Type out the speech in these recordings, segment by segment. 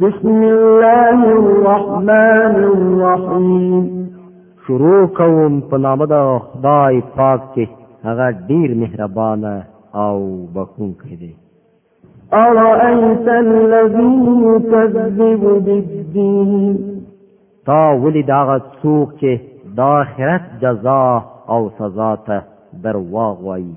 بسم الله الرحمن الرحیم شروع کوم په نام د خدای پاک چې هغه ډیر مهربان او بخښونکی دی أرأيت الذي يكذب بالدين تا ولې دا څوک چې د آخرت جزا او سزا ته درواغ وایي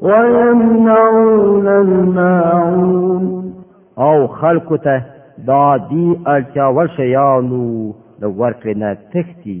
ويمنعون الماعون او خلکو ته د عادي اړتیا وړ شیانو د ورکړې نه تښتي